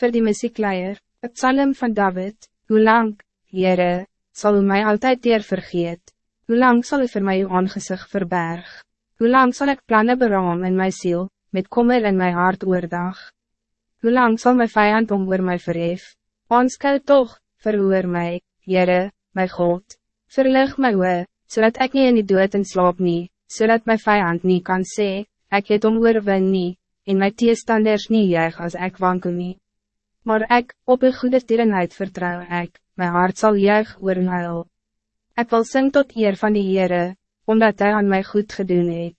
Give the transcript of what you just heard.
Voor die muziekleier, het psalm van David, hoe lang, Heere, zal u mij altijd deer vergeet? Hoe lang zal u voor mij uw aangezicht verberg? Hoe lang zal ik plannen beraam in mijn ziel, met kommer in mijn hart oordag? Hoe lang zal mijn vijand om oor mij verhef? Aanskou toch, verhoor mij, Heere, mijn God. Verlig my oor, zodat ik niet in die dood in slaap nie, zodat mijn vijand niet kan sê, ik het om oorwin nie, en my teestanders nie juig as ek wankel nie. Maar ik, op een goede tierenheid vertrouw ik, mijn hart zal juig oor huil. Ik wil sing tot eer van die Heere, omdat hij aan mij goed gedoen het.